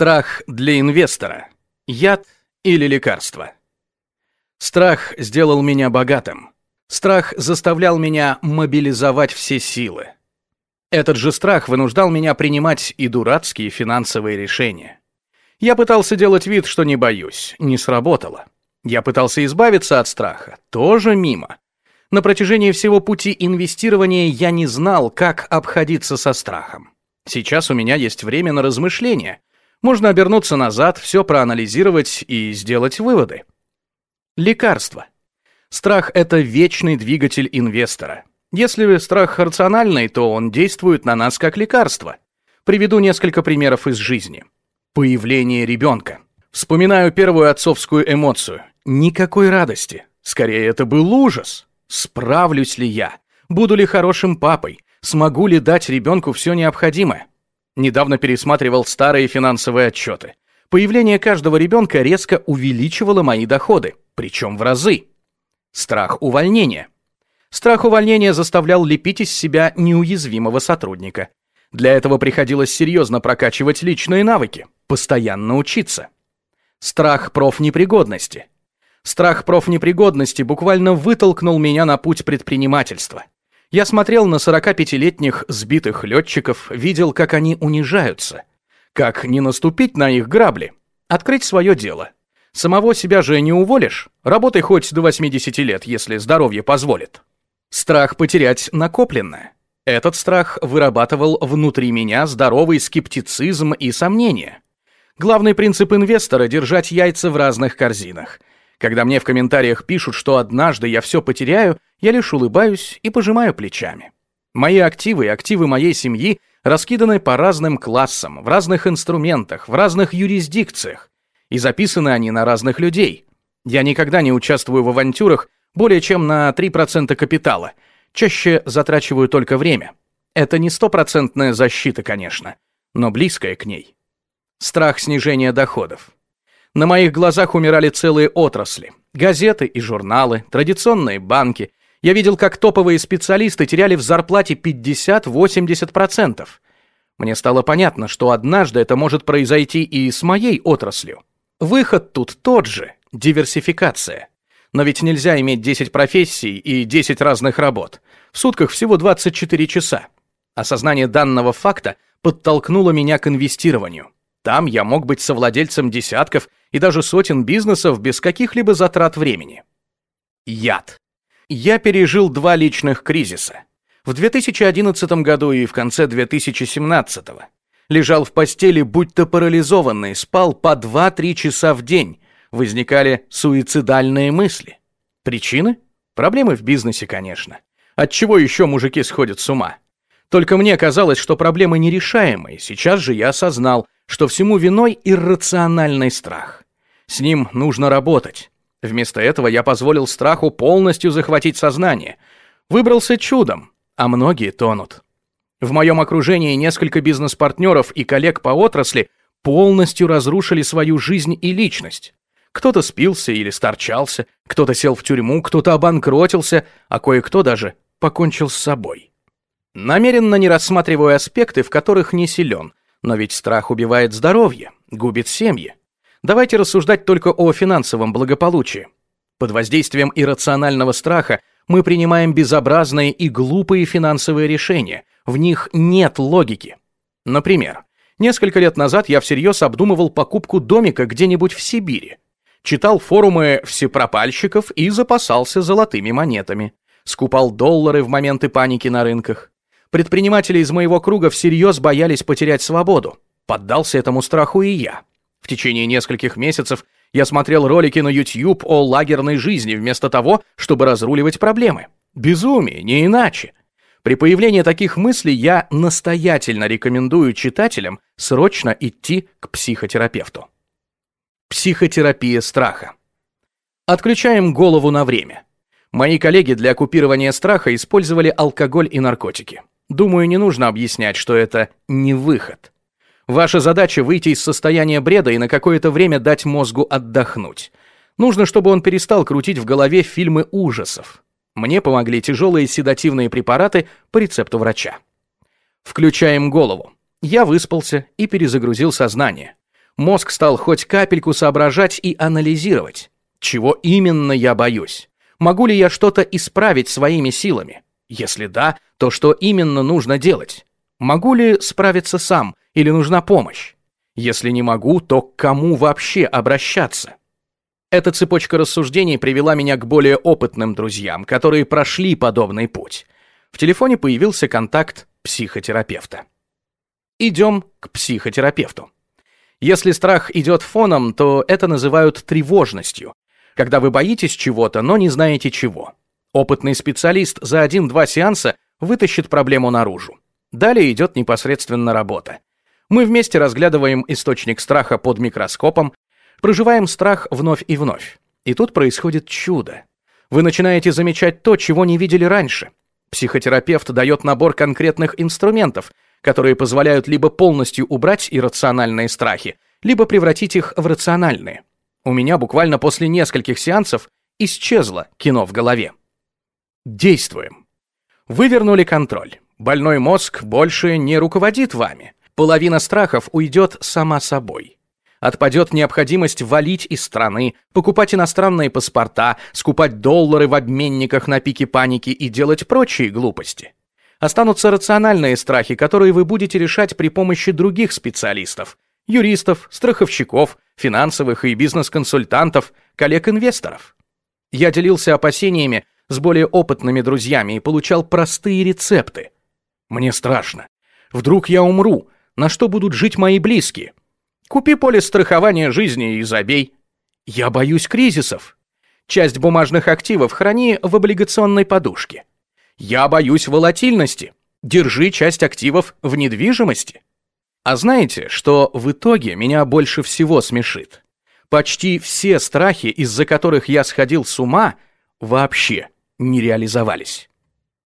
Страх для инвестора. Яд или лекарство. Страх сделал меня богатым. Страх заставлял меня мобилизовать все силы. Этот же страх вынуждал меня принимать и дурацкие финансовые решения. Я пытался делать вид, что не боюсь, не сработало. Я пытался избавиться от страха, тоже мимо. На протяжении всего пути инвестирования я не знал, как обходиться со страхом. Сейчас у меня есть время на размышления. Можно обернуться назад, все проанализировать и сделать выводы. Лекарство. Страх – это вечный двигатель инвестора. Если страх рациональный, то он действует на нас как лекарство. Приведу несколько примеров из жизни. Появление ребенка. Вспоминаю первую отцовскую эмоцию. Никакой радости. Скорее, это был ужас. Справлюсь ли я? Буду ли хорошим папой? Смогу ли дать ребенку все необходимое? Недавно пересматривал старые финансовые отчеты. Появление каждого ребенка резко увеличивало мои доходы, причем в разы. Страх увольнения. Страх увольнения заставлял лепить из себя неуязвимого сотрудника. Для этого приходилось серьезно прокачивать личные навыки, постоянно учиться. Страх профнепригодности. Страх профнепригодности буквально вытолкнул меня на путь предпринимательства. Я смотрел на 45-летних сбитых летчиков, видел, как они унижаются, как не наступить на их грабли? Открыть свое дело. Самого себя же не уволишь. Работай хоть до 80 лет, если здоровье позволит. Страх потерять накопленное. Этот страх вырабатывал внутри меня здоровый скептицизм и сомнения. Главный принцип инвестора – держать яйца в разных корзинах. Когда мне в комментариях пишут, что однажды я все потеряю, я лишь улыбаюсь и пожимаю плечами. Мои активы и активы моей семьи раскиданы по разным классам, в разных инструментах, в разных юрисдикциях. И записаны они на разных людей. Я никогда не участвую в авантюрах более чем на 3% капитала. Чаще затрачиваю только время. Это не стопроцентная защита, конечно, но близкая к ней. Страх снижения доходов. На моих глазах умирали целые отрасли. Газеты и журналы, традиционные банки, я видел, как топовые специалисты теряли в зарплате 50-80%. Мне стало понятно, что однажды это может произойти и с моей отраслью. Выход тут тот же – диверсификация. Но ведь нельзя иметь 10 профессий и 10 разных работ. В сутках всего 24 часа. Осознание данного факта подтолкнуло меня к инвестированию. Там я мог быть совладельцем десятков и даже сотен бизнесов без каких-либо затрат времени. Яд. Я пережил два личных кризиса. В 2011 году и в конце 2017. Лежал в постели, будто парализованный, спал по 2-3 часа в день. Возникали суицидальные мысли. Причины? Проблемы в бизнесе, конечно. От чего еще мужики сходят с ума? Только мне казалось, что проблемы нерешаемые. Сейчас же я осознал, что всему виной иррациональный страх. С ним нужно работать. Вместо этого я позволил страху полностью захватить сознание. Выбрался чудом, а многие тонут. В моем окружении несколько бизнес-партнеров и коллег по отрасли полностью разрушили свою жизнь и личность. Кто-то спился или сторчался, кто-то сел в тюрьму, кто-то обанкротился, а кое-кто даже покончил с собой. Намеренно не рассматриваю аспекты, в которых не силен, но ведь страх убивает здоровье, губит семьи. Давайте рассуждать только о финансовом благополучии. Под воздействием иррационального страха мы принимаем безобразные и глупые финансовые решения. В них нет логики. Например, несколько лет назад я всерьез обдумывал покупку домика где-нибудь в Сибири. Читал форумы всепропальщиков и запасался золотыми монетами. Скупал доллары в моменты паники на рынках. Предприниматели из моего круга всерьез боялись потерять свободу. Поддался этому страху и я. В течение нескольких месяцев я смотрел ролики на YouTube о лагерной жизни вместо того, чтобы разруливать проблемы. Безумие, не иначе. При появлении таких мыслей я настоятельно рекомендую читателям срочно идти к психотерапевту. Психотерапия страха. Отключаем голову на время. Мои коллеги для купирования страха использовали алкоголь и наркотики. Думаю, не нужно объяснять, что это не выход. Ваша задача выйти из состояния бреда и на какое-то время дать мозгу отдохнуть. Нужно, чтобы он перестал крутить в голове фильмы ужасов. Мне помогли тяжелые седативные препараты по рецепту врача. Включаем голову. Я выспался и перезагрузил сознание. Мозг стал хоть капельку соображать и анализировать. Чего именно я боюсь? Могу ли я что-то исправить своими силами? Если да, то что именно нужно делать? Могу ли справиться сам или нужна помощь? Если не могу, то к кому вообще обращаться? Эта цепочка рассуждений привела меня к более опытным друзьям, которые прошли подобный путь. В телефоне появился контакт психотерапевта. Идем к психотерапевту. Если страх идет фоном, то это называют тревожностью, когда вы боитесь чего-то, но не знаете чего. Опытный специалист за один-два сеанса вытащит проблему наружу. Далее идет непосредственно работа. Мы вместе разглядываем источник страха под микроскопом, проживаем страх вновь и вновь. И тут происходит чудо. Вы начинаете замечать то, чего не видели раньше. Психотерапевт дает набор конкретных инструментов, которые позволяют либо полностью убрать иррациональные страхи, либо превратить их в рациональные. У меня буквально после нескольких сеансов исчезло кино в голове. Действуем. Вы вернули контроль. Больной мозг больше не руководит вами. Половина страхов уйдет сама собой. Отпадет необходимость валить из страны, покупать иностранные паспорта, скупать доллары в обменниках на пике паники и делать прочие глупости. Останутся рациональные страхи, которые вы будете решать при помощи других специалистов, юристов, страховщиков, финансовых и бизнес-консультантов, коллег-инвесторов. Я делился опасениями с более опытными друзьями и получал простые рецепты. Мне страшно. Вдруг я умру, на что будут жить мои близкие? Купи полис страхования жизни и забей. Я боюсь кризисов. Часть бумажных активов храни в облигационной подушке. Я боюсь волатильности. Держи часть активов в недвижимости. А знаете, что в итоге меня больше всего смешит? Почти все страхи, из-за которых я сходил с ума, вообще не реализовались.